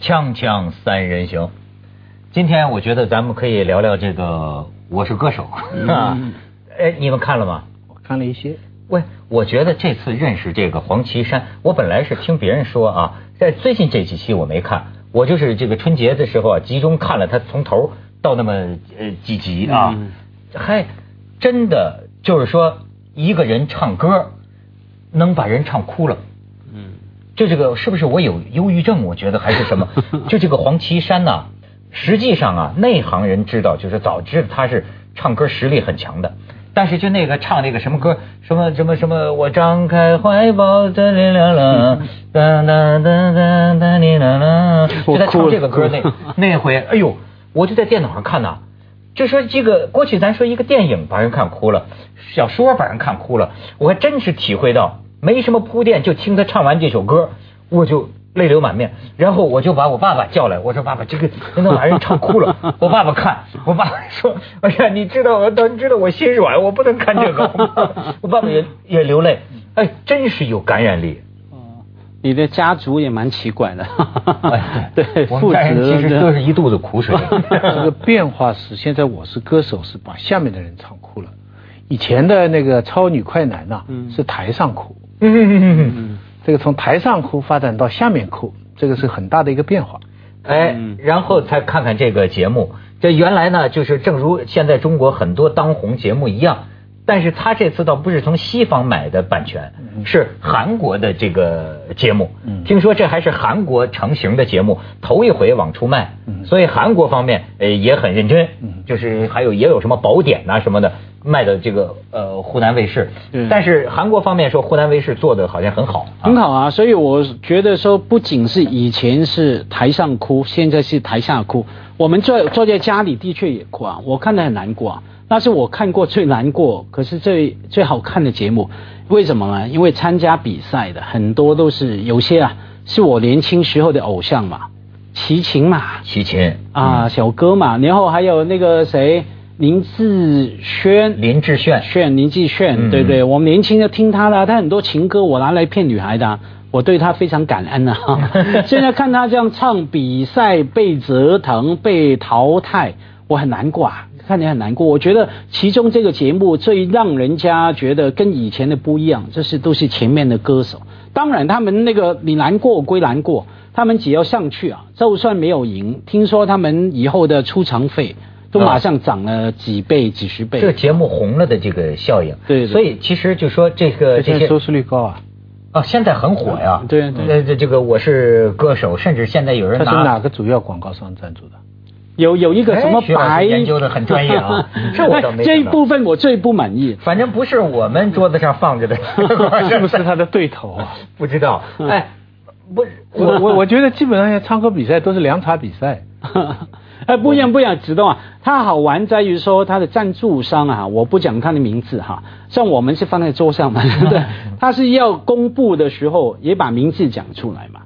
锵锵三人行，今天我觉得咱们可以聊聊这个《我是歌手》啊。哎，你们看了吗？我看了一些。喂，我觉得这次认识这个黄绮珊，我本来是听别人说啊，在最近这几期我没看，我就是这个春节的时候啊，集中看了他从头到那么呃几集啊，还真的就是说一个人唱歌能把人唱哭了。就这个是不是我有忧郁症？我觉得还是什么？就这个黄绮珊呐，实际上啊，内行人知道，就是早知道她是唱歌实力很强的。但是就那个唱那个什么歌，什么什么什么，我张开怀抱，的力量啦，哒哒哒哒哒哩啦啦，就在唱这个歌那那回，哎呦，我就在电脑上看呐，就说这个过去咱说一个电影把人看哭了，小说把人看哭了，我还真是体会到。没什么铺垫，就听他唱完这首歌，我就泪流满面。然后我就把我爸爸叫来，我说：“爸爸，这个那把人唱哭了。”我爸爸看，我爸爸说：“哎呀，你知道我，你知道我心软，我不能看这个。” 我爸爸也也流泪，哎，真是有感染力。哦，你的家族也蛮奇怪的。对，父子其实都是一肚子苦水。这个变化是，现在我是歌手，是把下面的人唱哭了。以前的那个超女快男呐，是台上哭。嗯嗯嗯嗯，这个从台上哭发展到下面哭，这个是很大的一个变化。哎，然后才看看这个节目，这原来呢就是正如现在中国很多当红节目一样，但是他这次倒不是从西方买的版权，是韩国的这个节目。听说这还是韩国成型的节目，头一回往出卖，所以韩国方面呃也很认真，就是还有也有什么宝典呐什么的。卖的这个呃湖南卫视，但是韩国方面说湖南卫视做的好像很好，很好啊，所以我觉得说不仅是以前是台上哭，现在是台下哭。我们坐坐在家里的确也哭啊，我看得很难过啊，那是我看过最难过，可是最最好看的节目，为什么呢？因为参加比赛的很多都是有些啊，是我年轻时候的偶像嘛，齐秦嘛，齐秦。啊，小哥嘛，然后还有那个谁。林志炫，林志炫，炫林志炫，对对，我们年轻的听他的，他很多情歌我拿来骗女孩的，我对他非常感恩啊。现在看他这样唱比赛被折腾被淘汰，我很难过啊，看你很难过。我觉得其中这个节目最让人家觉得跟以前的不一样，这是都是前面的歌手。当然他们那个你难过归难过，他们只要上去啊，就算没有赢，听说他们以后的出场费。都马上涨了几倍、几十倍。这个节目红了的这个效应，对，所以其实就说这个这些收视率高啊，啊，现在很火呀。对对。这这个我是歌手，甚至现在有人拿。他是哪个主要广告商赞助的？有有一个什么白研究的很专业啊，这我倒没。这一部分我最不满意。反正不是我们桌子上放着的，是不是他的对头啊？不知道。哎，不，我我我觉得基本上唱歌比赛都是凉茶比赛。哎，不一样，不一样，知道啊？它好玩在于说它的赞助商啊，我不讲他的名字哈，像我们是放在桌上嘛，对不对？他是要公布的时候也把名字讲出来嘛，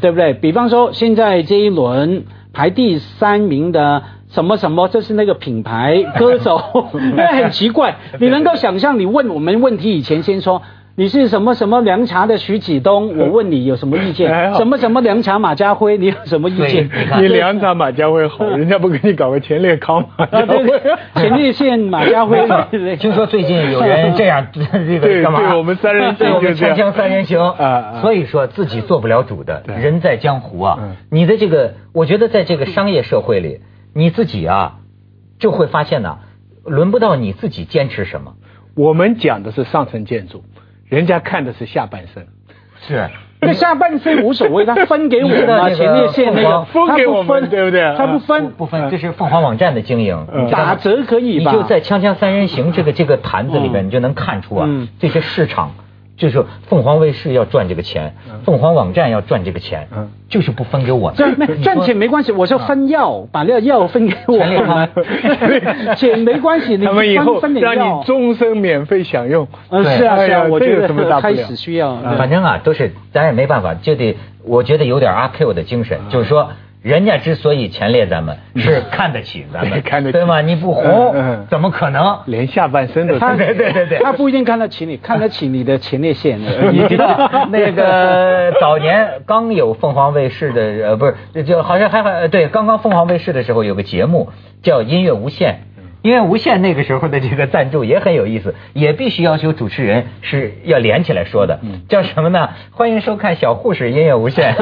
对不对？比方说现在这一轮排第三名的什么什么，这是那个品牌歌手，那很奇怪，你能够想象？你问我们问题以前先说。你是什么什么凉茶的徐启东？我问你有什么意见？什么什么凉茶马家辉？你有什么意见？你凉茶马家辉好，人家不给你搞个前列康马家辉？前列腺马家辉？听说最近有人这样 这个干嘛？对我们三人行，我们锵锵三人行啊！所以说自己做不了主的人在江湖啊！你的这个，我觉得在这个商业社会里，你自己啊就会发现呢，轮不到你自己坚持什么。我们讲的是上层建筑。人家看的是下半身，是。那下半身无所谓，他分给我的，前列腺那个。分。给我们，对不对？他不分。不分，这是凤凰网站的经营，打折可以吧？你就在《锵锵三人行》这个这个坛子里边，你就能看出啊，这些市场。就是凤凰卫视要赚这个钱，凤凰网站要赚这个钱，就是不分给我。赚赚钱没关系，我说分药，把那个药分给我。钱 没关系，他们以后让你终身免费享用。嗯，是啊是啊，我觉得开始需要。反正啊，都是咱也没办法，就得我觉得有点阿 Q 的精神，就是说人家之所以前列咱们，是看得起咱们，看得起对吗？你不红，怎么可能？连下半身都 对对对对，他不一定看得起你，看得起你的前列腺。你知道那个早年刚有凤凰卫视的，呃，不是，就好像还还对，刚刚凤凰卫视的时候有个节目叫《音乐无限》。音乐无限那个时候的这个赞助也很有意思，也必须要求主持人是要连起来说的，叫什么呢？欢迎收看小护士音乐无限。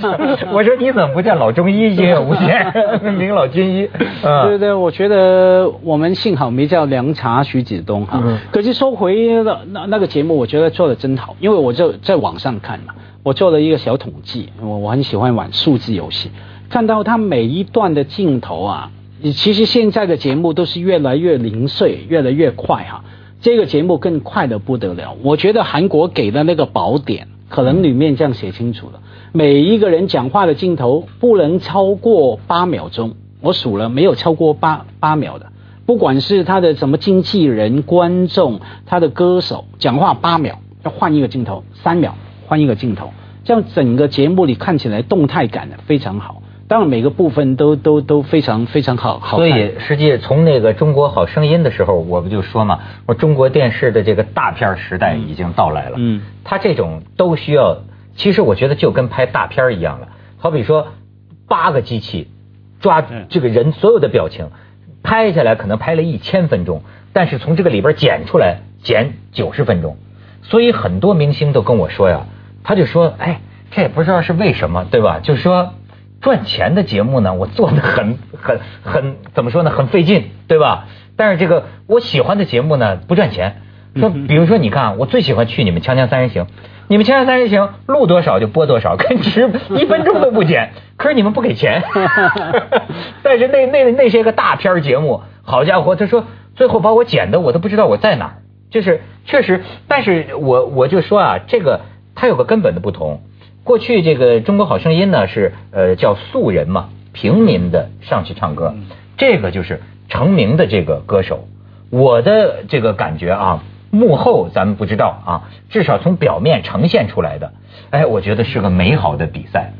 我说你怎么不叫老中医音乐无限？名老军医。对对，我觉得我们幸好没叫凉茶徐子东哈。可是收回了那那个节目，我觉得做的真好，因为我就在网上看嘛，我做了一个小统计，我我很喜欢玩数字游戏，看到他每一段的镜头啊。你其实现在的节目都是越来越零碎，越来越快哈。这个节目更快的不得了。我觉得韩国给的那个宝典，可能里面这样写清楚了：每一个人讲话的镜头不能超过八秒钟。我数了，没有超过八八秒的。不管是他的什么经纪人、观众、他的歌手讲话八秒，要换一个镜头；三秒换一个镜头，这样整个节目里看起来动态感非常好。当然，每个部分都都都非常非常好，好所以，实际从那个《中国好声音》的时候，我不就说嘛，我中国电视的这个大片时代已经到来了。嗯，它这种都需要，其实我觉得就跟拍大片一样了。好比说，八个机器抓这个人所有的表情，拍下来可能拍了一千分钟，但是从这个里边剪出来剪九十分钟。所以很多明星都跟我说呀，他就说，哎，这也不知道是为什么，对吧？就是说。赚钱的节目呢，我做的很 很很怎么说呢，很费劲，对吧？但是这个我喜欢的节目呢，不赚钱。说，比如说，你看，我最喜欢去你们《锵锵三人行》，你们《锵锵三人行》录多少就播多少，跟直 一分钟都不剪，可是你们不给钱。但是那那那些个大片节目，好家伙，他说最后把我剪的，我都不知道我在哪儿。就是确实，但是我我就说啊，这个它有个根本的不同。过去这个《中国好声音》呢是呃叫素人嘛，平民的上去唱歌，这个就是成名的这个歌手。我的这个感觉啊，幕后咱们不知道啊，至少从表面呈现出来的，哎，我觉得是个美好的比赛。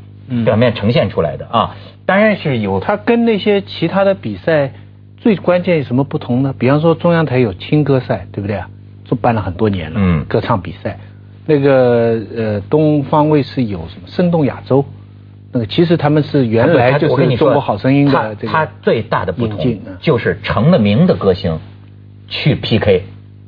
表面呈现出来的啊，当然是有它跟那些其他的比赛最关键有什么不同呢？比方说中央台有青歌赛，对不对啊？都办了很多年了，嗯，歌唱比赛。那个呃，东方卫视有什么《生动亚洲》？那个其实他们是原来就是《中国好声音》的这个。他最大的不同就是成了名的歌星去 PK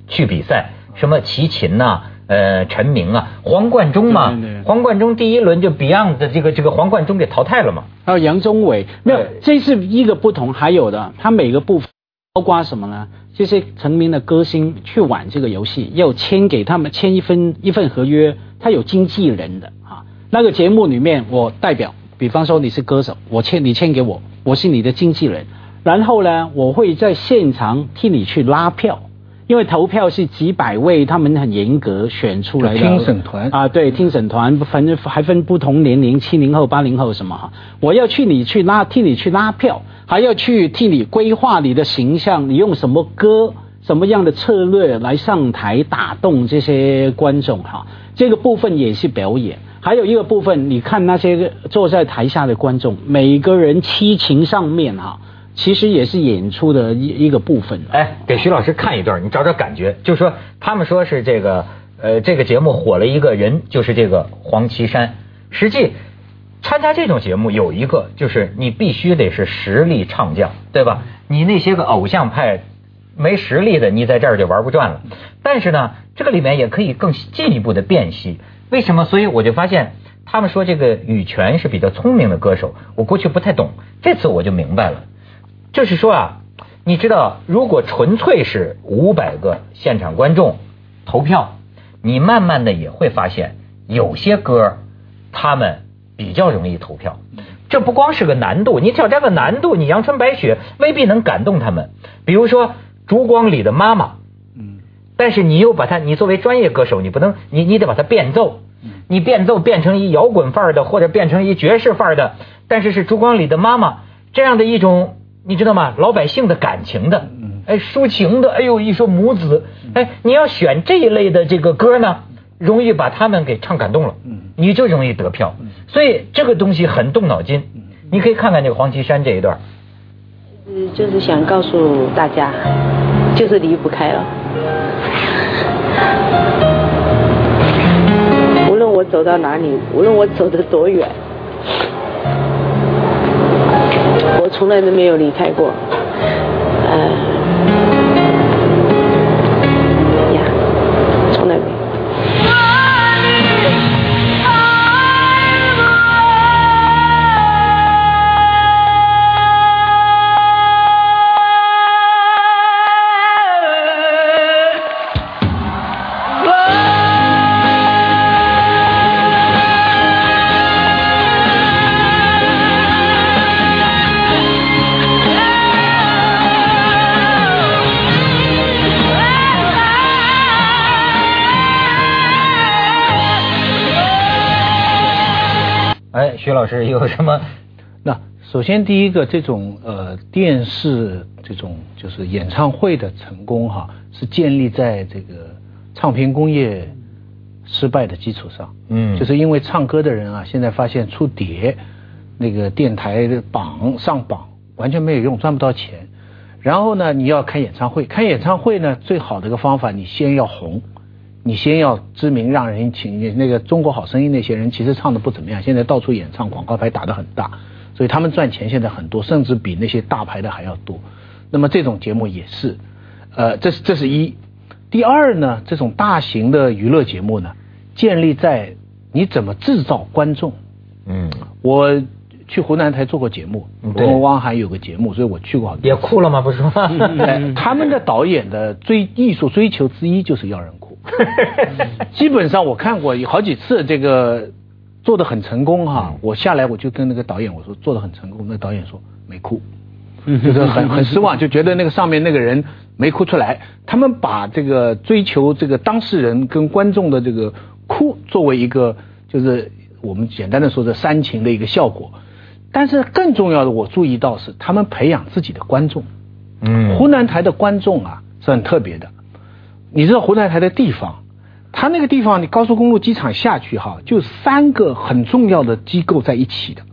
去比赛，什么齐秦呐，呃，陈明啊，黄贯中嘛，黄贯中第一轮就 Beyond 的这个这个黄贯中给淘汰了嘛。还有杨宗纬，没有，这是一个不同，还有的，他每个部分包括什么呢？这些成名的歌星去玩这个游戏，要签给他们签一份一份合约，他有经纪人的啊。那个节目里面，我代表，比方说你是歌手，我签你签给我，我是你的经纪人。然后呢，我会在现场替你去拉票，因为投票是几百位，他们很严格选出来的听审团啊，对，听审团反正还分不同年龄，七零后、八零后什么哈。我要去你去拉，替你去拉票。还要去替你规划你的形象，你用什么歌、什么样的策略来上台打动这些观众哈？这个部分也是表演。还有一个部分，你看那些坐在台下的观众，每个人七情上面哈，其实也是演出的一一个部分。哎，给徐老师看一段，你找找感觉。就说他们说是这个呃，这个节目火了一个人，就是这个黄绮珊。实际。参加这种节目有一个，就是你必须得是实力唱将，对吧？你那些个偶像派没实力的，你在这儿就玩不转了。但是呢，这个里面也可以更进一步的辨析。为什么？所以我就发现，他们说这个羽泉是比较聪明的歌手，我过去不太懂，这次我就明白了。就是说啊，你知道，如果纯粹是五百个现场观众投票，你慢慢的也会发现，有些歌他们。比较容易投票，这不光是个难度，你挑战个难度，你阳春白雪未必能感动他们。比如说《烛光里的妈妈》，嗯，但是你又把它，你作为专业歌手，你不能，你你得把它变奏，你变奏变成一摇滚范儿的，或者变成一爵士范儿的，但是是《烛光里的妈妈》这样的一种，你知道吗？老百姓的感情的，哎，抒情的，哎呦，一说母子，哎，你要选这一类的这个歌呢？容易把他们给唱感动了，你就容易得票，所以这个东西很动脑筋。你可以看看这个黄绮珊这一段。嗯，就是想告诉大家，就是离不开了。无论我走到哪里，无论我走得多远，从来都没有离开过。呃。老师有什么？那首先第一个，这种呃电视这种就是演唱会的成功哈，是建立在这个唱片工业失败的基础上。嗯，就是因为唱歌的人啊，现在发现出碟，那个电台的榜上榜完全没有用，赚不到钱。然后呢，你要开演唱会，开演唱会呢，最好的一个方法，你先要红。你先要知名，让人请那个《中国好声音》那些人其实唱的不怎么样，现在到处演唱，广告牌打得很大，所以他们赚钱现在很多，甚至比那些大牌的还要多。那么这种节目也是，呃，这是这是一。第二呢，这种大型的娱乐节目呢，建立在你怎么制造观众。嗯，我去湖南台做过节目，我跟汪涵有个节目，所以我去过。也哭了吗？不是吗？他们的导演的追艺术追求之一就是要人哭。基本上我看过有好几次，这个做的很成功哈。我下来我就跟那个导演我说做的很成功，那导演说没哭，就是很 很失望，就觉得那个上面那个人没哭出来。他们把这个追求这个当事人跟观众的这个哭作为一个就是我们简单的说这煽情的一个效果，但是更重要的我注意到是他们培养自己的观众。嗯，湖南台的观众啊是很特别的。你知道湖南台的地方，它那个地方，你高速公路机场下去哈，就三个很重要的机构在一起的。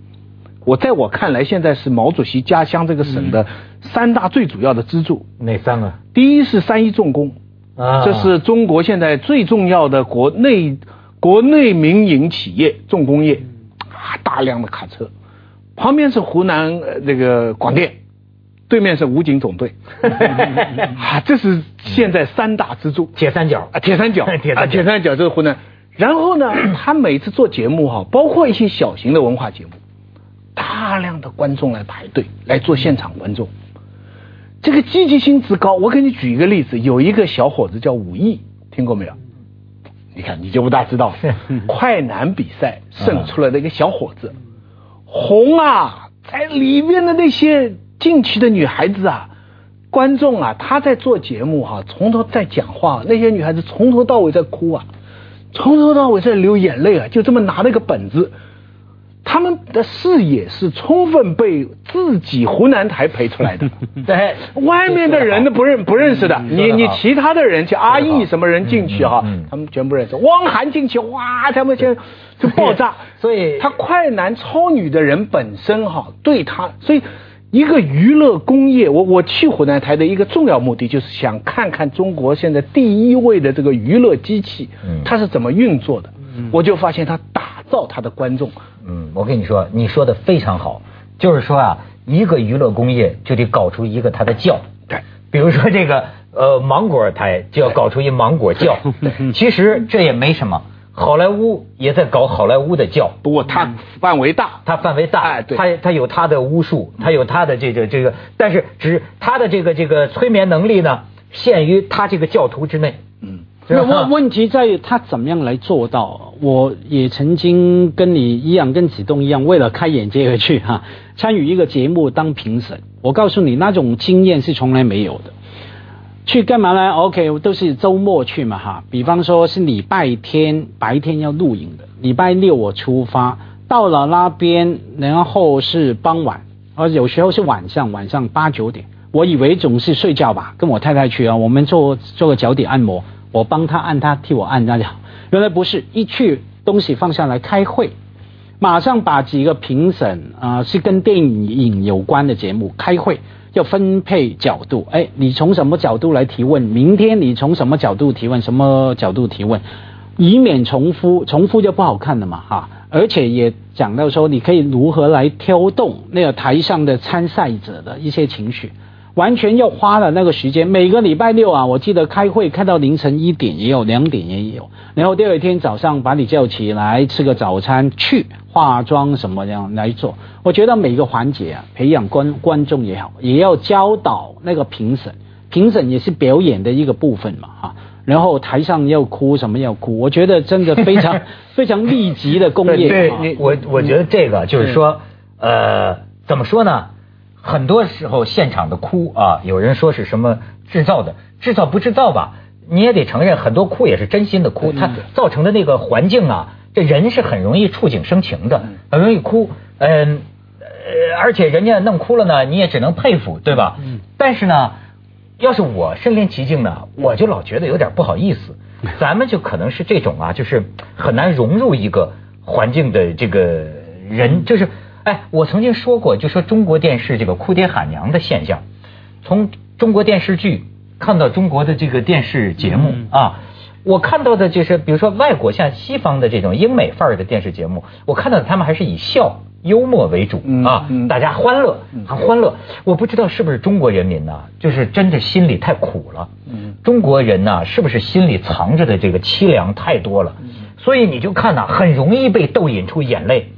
我在我看来，现在是毛主席家乡这个省的三大最主要的支柱。哪三个？第一是三一重工，啊，这是中国现在最重要的国内国内民营企业重工业，啊，大量的卡车。旁边是湖南那个广电。对面是武警总队，啊，这是现在三大支柱，铁三角啊，铁三角，啊，铁三角这是湖南。然后呢，他每次做节目哈，包括一些小型的文化节目，大量的观众来排队来做现场观众，这个积极性之高。我给你举一个例子，有一个小伙子叫武艺，听过没有？你看你就不大知道，快男比赛胜出来的一个小伙子，红啊，在里面的那些。进去的女孩子啊，观众啊，她在做节目哈，从头在讲话，那些女孩子从头到尾在哭啊，从头到尾在流眼泪啊，就这么拿了个本子，他们的视野是充分被自己湖南台培出来的，对，外面的人都 不认不认识的，你你其他的人，就阿义什么人进去哈，他们全不认识，汪涵进去哇，他们先就爆炸，所以他快男超女的人本身哈，对他，所以。一个娱乐工业，我我去湖南台的一个重要目的就是想看看中国现在第一位的这个娱乐机器，它是怎么运作的。我就发现它打造它的观众。嗯，我跟你说，你说的非常好，就是说啊，一个娱乐工业就得搞出一个它的叫。对，比如说这个呃芒果台就要搞出一芒果叫。其实这也没什么。好莱坞也在搞好莱坞的教，不过它范围大，它范围大，哎，对，它它有它的巫术，它有它的这个这个，但是只它的这个这个催眠能力呢，限于它这个教徒之内。嗯，那问问题在于他怎么样来做到？我也曾经跟你一样，跟子栋一样，为了开眼界而去哈，参与一个节目当评审。我告诉你，那种经验是从来没有的。去干嘛呢？OK，都是周末去嘛哈。比方说是礼拜天白天要录影的，礼拜六我出发到了那边，然后是傍晚，而有时候是晚上，晚上八九点。我以为总是睡觉吧，跟我太太去啊，我们做做个脚底按摩，我帮他按，他替我按那就好。原来不是，一去东西放下来开会，马上把几个评审啊是跟电影有关的节目开会，要分配角度。哎，你从什么角度来提问？明天你从什么角度提问？什么角度提问？以免重复，重复就不好看了嘛，哈。而且也讲到说，你可以如何来挑动那个台上的参赛者的一些情绪。完全又花了那个时间，每个礼拜六啊，我记得开会开到凌晨一点也有，两点也有，然后第二天早上把你叫起来吃个早餐，去化妆什么样来做。我觉得每个环节啊，培养观观众也好，也要教导那个评审，评审也是表演的一个部分嘛，哈。然后台上要哭什么要哭，我觉得真的非常 非常密集的工业。对，我我觉得这个就是说，呃，怎么说呢？很多时候现场的哭啊，有人说是什么制造的，制造不制造吧？你也得承认，很多哭也是真心的哭，它造成的那个环境啊，这人是很容易触景生情的，很容易哭。嗯，呃，而且人家弄哭了呢，你也只能佩服，对吧？嗯。但是呢，要是我身临其境呢，我就老觉得有点不好意思。咱们就可能是这种啊，就是很难融入一个环境的这个人，就是。哎，我曾经说过，就说中国电视这个哭爹喊娘的现象，从中国电视剧看到中国的这个电视节目啊，我看到的就是，比如说外国像西方的这种英美范儿的电视节目，我看到他们还是以笑幽默为主啊，大家欢乐很欢乐。我不知道是不是中国人民呢，就是真的心里太苦了。中国人呢，是不是心里藏着的这个凄凉太多了？所以你就看呐，很容易被逗引出眼泪。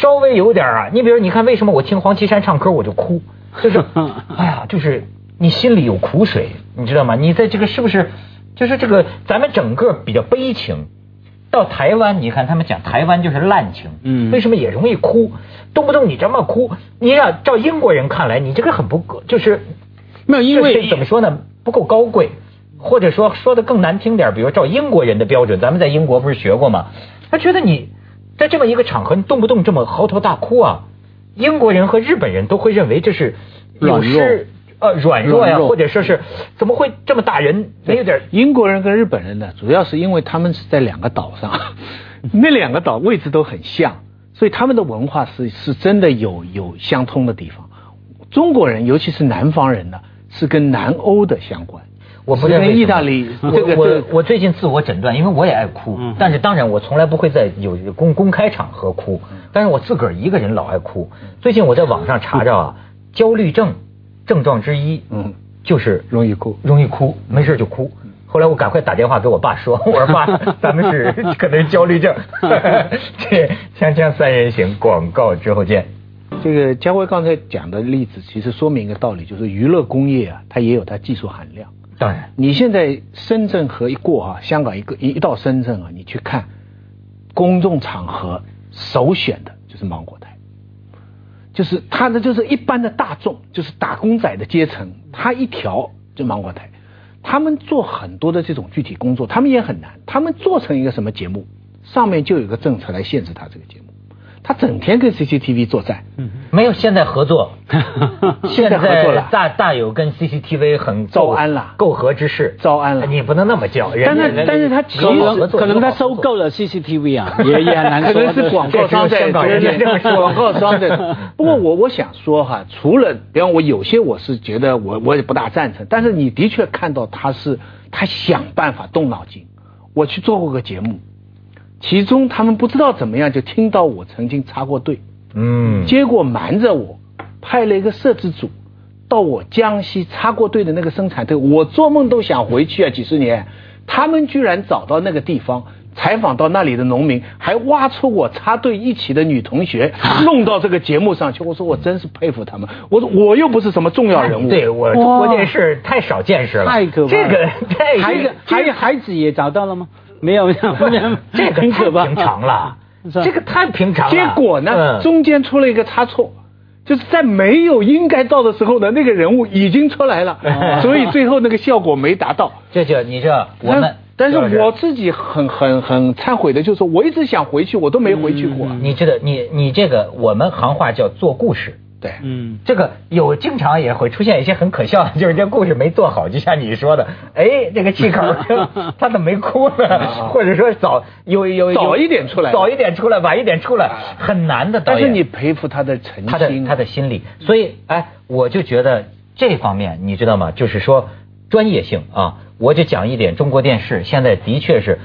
稍微有点啊，你比如你看，为什么我听黄绮珊唱歌我就哭？就是，哎呀，就是你心里有苦水，你知道吗？你在这个是不是？就是这个咱们整个比较悲情。到台湾，你看他们讲台湾就是滥情，嗯，为什么也容易哭？动不动你这么哭，你让照英国人看来，你这个很不就是没有？因为怎么说呢？不够高贵，或者说说的更难听点，比如照英国人的标准，咱们在英国不是学过吗？他觉得你。在这么一个场合，你动不动这么嚎啕大哭啊！英国人和日本人都会认为这是有失呃软弱呀，或者说是怎么会这么打人？没有点英国人跟日本人呢，主要是因为他们是在两个岛上，那两个岛位置都很像，所以他们的文化是是真的有有相通的地方。中国人，尤其是南方人呢，是跟南欧的相关。我不认为意大利，我我我最近自我诊断，因为我也爱哭，但是当然我从来不会在有公公开场合哭，但是我自个儿一个人老爱哭。最近我在网上查着啊，焦虑症症状之一，嗯，就是容易哭，容易哭，没事就哭。后来我赶快打电话给我爸说，我说爸，咱们是可能焦虑症。这锵锵三人行广告之后见。这个嘉辉刚才讲的例子，其实说明一个道理，就是娱乐工业啊，它也有它技术含量。当然，你现在深圳河一过啊，香港一个一到深圳啊，你去看公众场合首选的就是芒果台，就是他的就是一般的大众，就是打工仔的阶层，他一条就芒果台，他们做很多的这种具体工作，他们也很难，他们做成一个什么节目，上面就有个政策来限制他这个节目。他整天跟 CCTV 作战，没有现在合作，现在合作了，大大有跟 CCTV 很招安了，媾和之势，招安了，你不能那么叫。但是但是他其实可能他收购了 CCTV 啊，也也很难说。可能是广告商在广告商在。不过我我想说哈，除了比方我有些我是觉得我我也不大赞成，但是你的确看到他是他想办法动脑筋。我去做过个节目。其中他们不知道怎么样，就听到我曾经插过队，嗯，结果瞒着我，派了一个摄制组到我江西插过队的那个生产队，我做梦都想回去啊！几十年，他们居然找到那个地方，采访到那里的农民，还挖出我插队一起的女同学，弄到这个节目上去。我说我真是佩服他们。我说我又不是什么重要人物，对我中国电视太少见识了，太可怕。这个孩子，孩孩子也找到了吗？没有，这个太平常了，这个太平常了。结果呢，中间出了一个差错，就是在没有应该到的时候呢，那个人物已经出来了，所以最后那个效果没达到。这就你这我们，但是我自己很很很忏悔的，就是我一直想回去，我都没回去过。你知道，你你这个我们行话叫做故事。对，嗯，这个有经常也会出现一些很可笑的，就是这故事没做好，就像你说的，哎，这个气口他怎么没哭呢？或者说早有有早一点出来，早一点出来，晚一点出来，很难的。但是你佩服他的诚心，他的他的心理，所以哎，我就觉得这方面你知道吗？就是说专业性啊，我就讲一点，中国电视现在的确是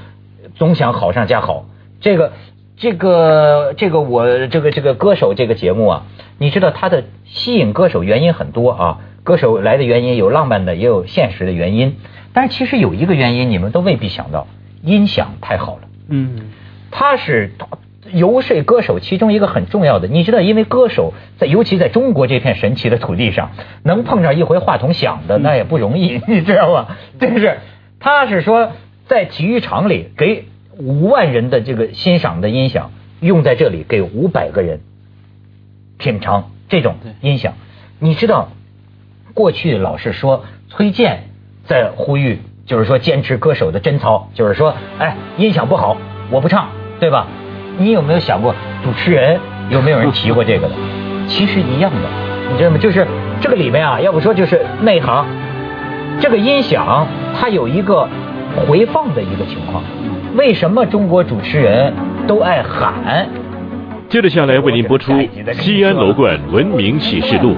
总想好上加好，这个。这个这个我这个这个歌手这个节目啊，你知道它的吸引歌手原因很多啊，歌手来的原因有浪漫的，也有现实的原因。但是其实有一个原因你们都未必想到，音响太好了。嗯，它是游说歌手其中一个很重要的。你知道，因为歌手在尤其在中国这片神奇的土地上，能碰上一回话筒响的那也不容易，你知道吗？就是他是说在体育场里给。五万人的这个欣赏的音响用在这里，给五百个人品尝这种音响。你知道，过去老是说崔健在呼吁，就是说坚持歌手的贞操，就是说，哎，音响不好我不唱，对吧？你有没有想过，主持人有没有人提过这个的？其实一样的，你知道吗？就是这个里面啊，要不说就是内行，这个音响它有一个回放的一个情况。为什么中国主持人都爱喊？接着下来为您播出《西安楼冠文明启示录》。